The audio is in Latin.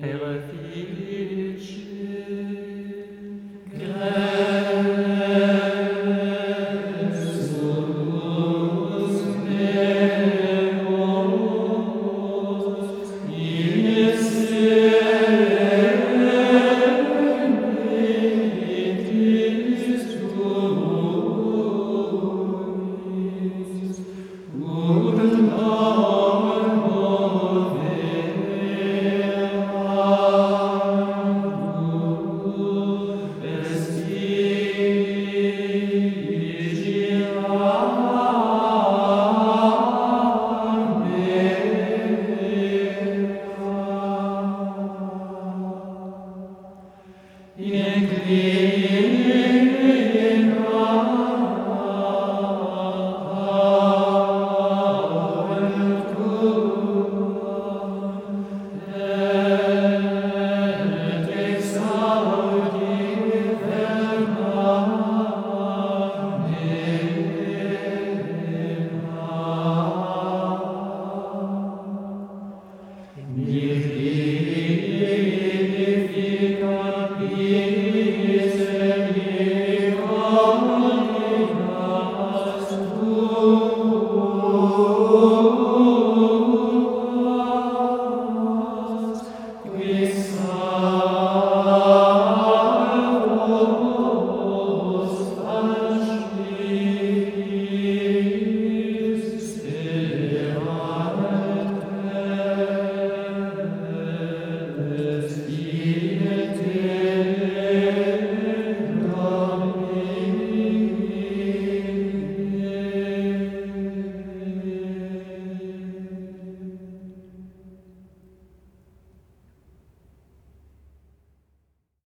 per filici Yeah.